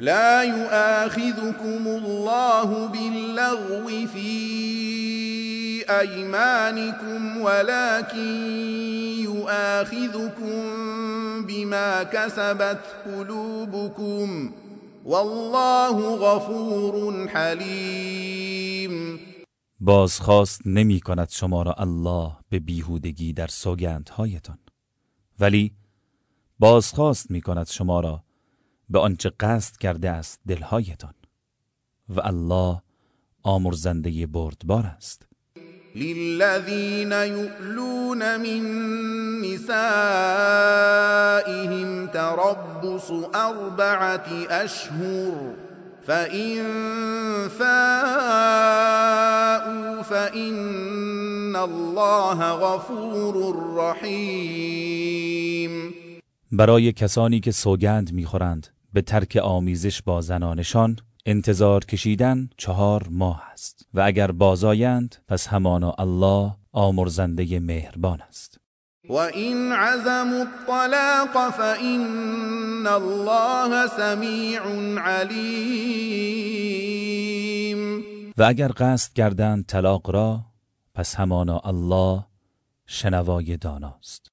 لا يؤاخذكم الله باللغو في أيمانكم ولكن يؤاخذكم بما كسبت قلوبكم. والله غفور حلیم بازخواست نمی کند شما را الله به بیهودگی در سوگندهایتان. ولی بازخواست می کند شما را به آنچه قصد کرده است دلهایتان. و الله آمرزنده بردبار است. للذين يؤلون من نسائهم تربص أربعة أشهر فإن فاءوا فإن الله غفور رحیم. برای کسانی که سوگند می‌خورند به ترک آمیزش با زنانشان انتظار کشیدن چهار ماه است و اگر بازایند پس همانا الله آمرزنده مهربان است. و این عزم الطلاق فإن الله سمیع علیم و اگر قصد کردند طلاق را پس همانا الله شنوای داناست.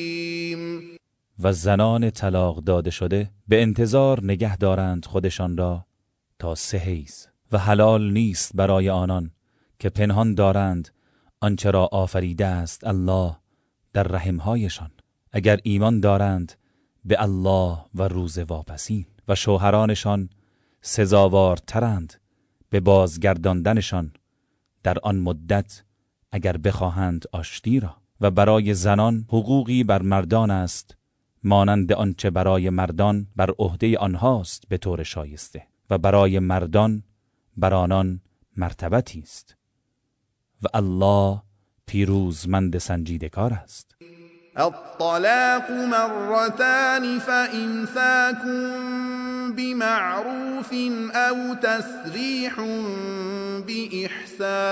و زنان طلاق داده شده به انتظار نگه دارند خودشان را تا سه حیز و حلال نیست برای آنان که پنهان دارند آنچه را آفریده است الله در رحمهایشان. اگر ایمان دارند به الله و روز واپسین و شوهرانشان سزاوارترند به بازگرداندنشان در آن مدت اگر بخواهند آشتی را. و برای زنان حقوقی بر مردان است مانند آنچه برای مردان بر عهده آنهاست به طور شایسته و برای مردان بر آنان مرتبتی است. و الله پیروزمند سنجیده کار است. الطلاق مرتان فإمساك بمعروف او تسريح بإحسان.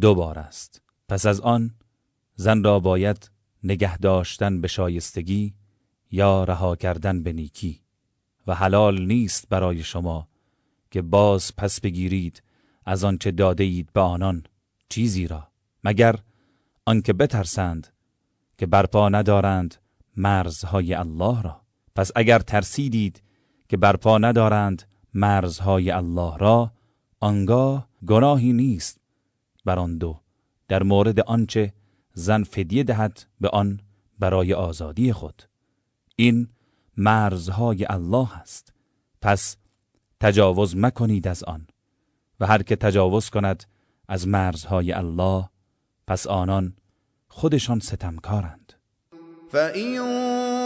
دو بار است. پس از آن زن را باید نگه داشتن به شایستگی یا رها کردن به نیکی. و حلال نیست برای شما که باز پس بگیرید از آنچه داده اید به آنان چیزی را. مگر آنکه بترسند که برپا ندارند مرزهای الله را. پس اگر ترسیدید که برپا ندارند مرزهای الله را آنگاه گناهی نیست بر آن دو. در مورد آنچه زن فدیه دهد به آن برای آزادی خود. این مرزهای الله است. پس تجاوز مکنید از آن. و هر که تجاوز کند از مرزهای الله پس آنان خودشان ستمکارند. فإن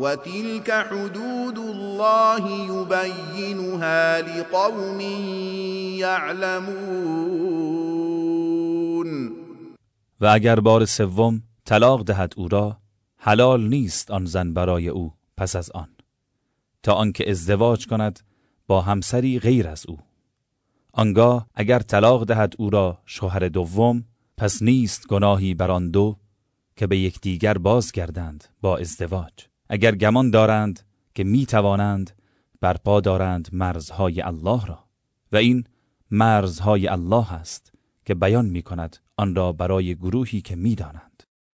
وتلك حدود الله يبينها لقوم يعلمون. و اگر بار سوم طلاق دهد او را حلال نیست آن زن برای او پس از آن تا آنکه ازدواج کند با همسری غیر از او. آنگاه اگر طلاق دهد او را شوهر دوم پس نیست گناهی بر آن دو که به یکدیگر باز کردند با ازدواج. اگر گمان دارند که می توانند برپا دارند مرزهای الله را و این مرزهای الله است که بیان می کند آن را برای گروهی که می دانند.